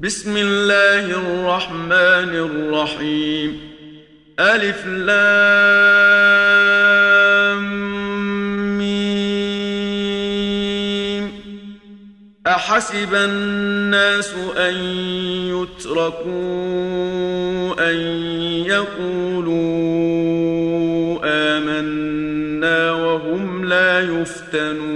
بسم الله الرحمن الرحيم. ألف لام ميم. أحسب الناس أن يتركوا أن يقولوا آمنا وهم لا يفتنون.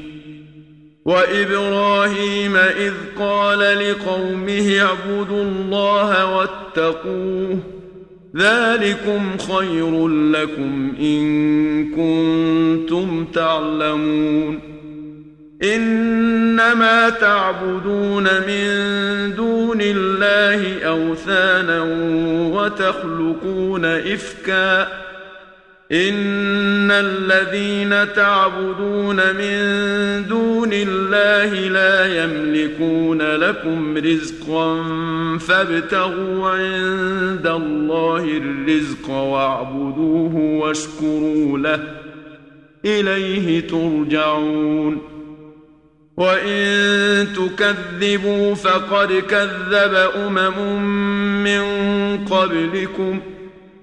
وَإِبْرَاهِيمَ إِذْ قَالَ لِقَوْمِهِ اعْبُدُوا اللَّهَ وَاتَّقُوهُ ذَلِكُمْ خَيْرٌ لَكُمْ إِن كُنتُمْ تَعْلَمُونَ إِنَّمَا تَعْبُدُونَ مِن دُونِ اللَّهِ أَوْثَانًا وَتَخْلُقُونَ إِفْكًا ان الذين تعبدون من دون الله لا يملكون لكم رزقا فابتغوا عند الله الرزق واعبدوه واشكروا له اليه ترجعون وان تكذبوا فقد كذب امم من قبلكم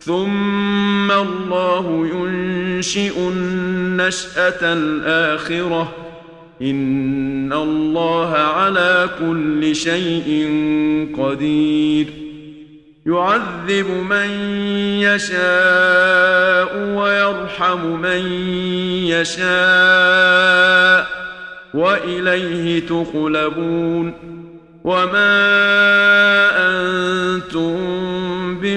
ثم الله ينشئ النشأة الآخرة إن الله على كل شيء قدير يعذب من يشاء ويرحم من يشاء وإليه تقلبون وما أنتم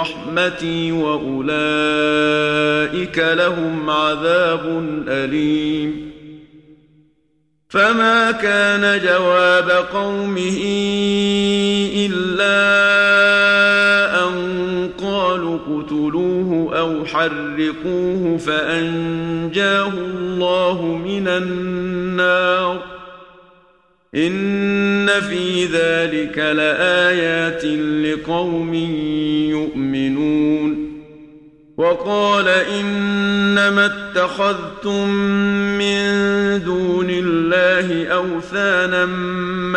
رحمتي وأولئك لهم عذاب أليم. فما كان جواب قومه إلا أن قالوا قتلوه أو حرقوه فأنجاه الله من النار. ان في ذلك لآيات لقوم يؤمنون وقال انما اتخذتم من دون الله اوثانا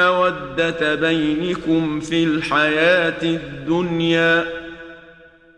موده بينكم في الحياة الدنيا